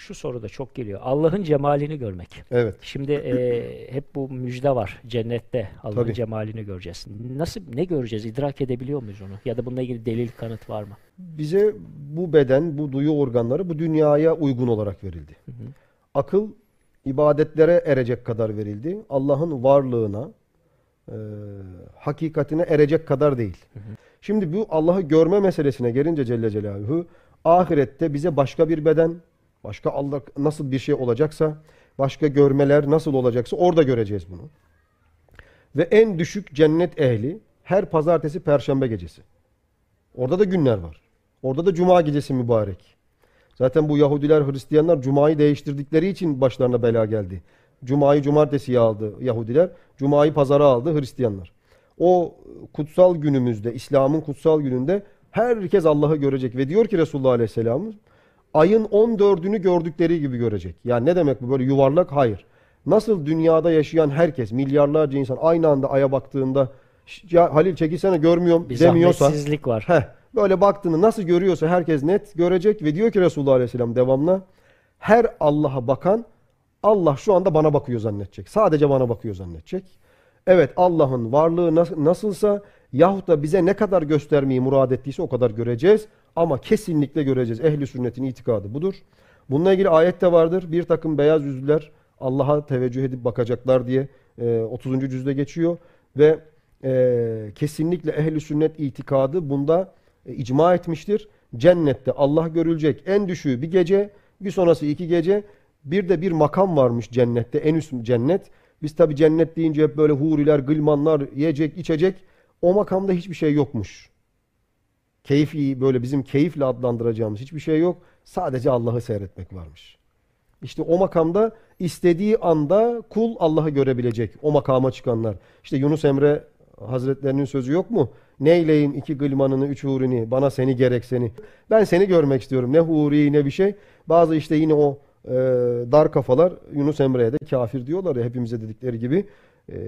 şu soru da çok geliyor. Allah'ın cemalini görmek. Evet. Şimdi e, hep bu müjde var. Cennette Allah'ın Tabii. cemalini göreceğiz. Nasıl ne göreceğiz? İdrak edebiliyor muyuz onu? Ya da bununla ilgili delil kanıt var mı? Bize bu beden, bu duyu organları bu dünyaya uygun olarak verildi. Akıl ibadetlere erecek kadar verildi. Allah'ın varlığına, e, hakikatine erecek kadar değil. Şimdi bu Allah'ı görme meselesine gelince Celle Celaluhu ahirette bize başka bir beden, başka Allah nasıl bir şey olacaksa, başka görmeler nasıl olacaksa orada göreceğiz bunu. Ve en düşük cennet ehli her pazartesi perşembe gecesi. Orada da günler var. Orada da cuma gecesi mübarek. Zaten bu Yahudiler, Hristiyanlar cumayı değiştirdikleri için başlarına bela geldi. Cumayı cumartesiye aldı Yahudiler, cumayı pazara aldı Hristiyanlar. O kutsal günümüzde, İslam'ın kutsal gününde herkes Allah'ı görecek ve diyor ki Resulullah Aleyhisselam ayın 14'ünü gördükleri gibi görecek. Yani ne demek bu böyle yuvarlak? Hayır. Nasıl dünyada yaşayan herkes, milyarlarca insan aynı anda aya baktığında ya Halil çekilsene görmüyorum Bir demiyorsa zahmetsizlik var. Heh, böyle baktığını nasıl görüyorsa herkes net görecek ve diyor ki Resulullah Aleyhisselam devamlı her Allah'a bakan Allah şu anda bana bakıyor zannedecek. Sadece bana bakıyor zannedecek. Evet Allah'ın varlığı nas- nasılsa yahut da bize ne kadar göstermeyi murad ettiyse o kadar göreceğiz. Ama kesinlikle göreceğiz. Ehli sünnetin itikadı budur. Bununla ilgili ayet de vardır. Bir takım beyaz yüzlüler Allah'a teveccüh edip bakacaklar diye e, 30. cüzde geçiyor. Ve e, kesinlikle ehli sünnet itikadı bunda e, icma etmiştir. Cennette Allah görülecek en düşüğü bir gece, bir sonrası iki gece. Bir de bir makam varmış cennette, en üst cennet. Biz tabi cennet deyince hep böyle huriler, gılmanlar, yiyecek, içecek. O makamda hiçbir şey yokmuş. Keyfi böyle bizim keyifle adlandıracağımız hiçbir şey yok. Sadece Allah'ı seyretmek varmış. İşte o makamda istediği anda kul Allah'ı görebilecek. O makama çıkanlar. İşte Yunus Emre Hazretlerinin sözü yok mu? Neyleyim iki gılmanını, üç hurini, bana seni gerek seni. Ben seni görmek istiyorum. Ne huri ne bir şey. Bazı işte yine o e, dar kafalar Yunus Emre'ye de kafir diyorlar ya hepimize dedikleri gibi. E,